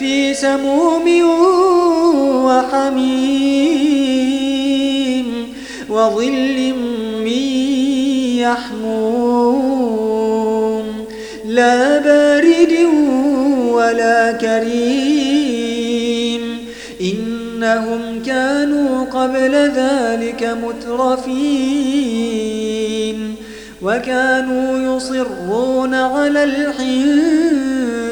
في سموم وحميم وظل من يحموم. لا بارد ولا كريم. إنهم كانوا قبل ذلك مترفين. وكانوا يصرون على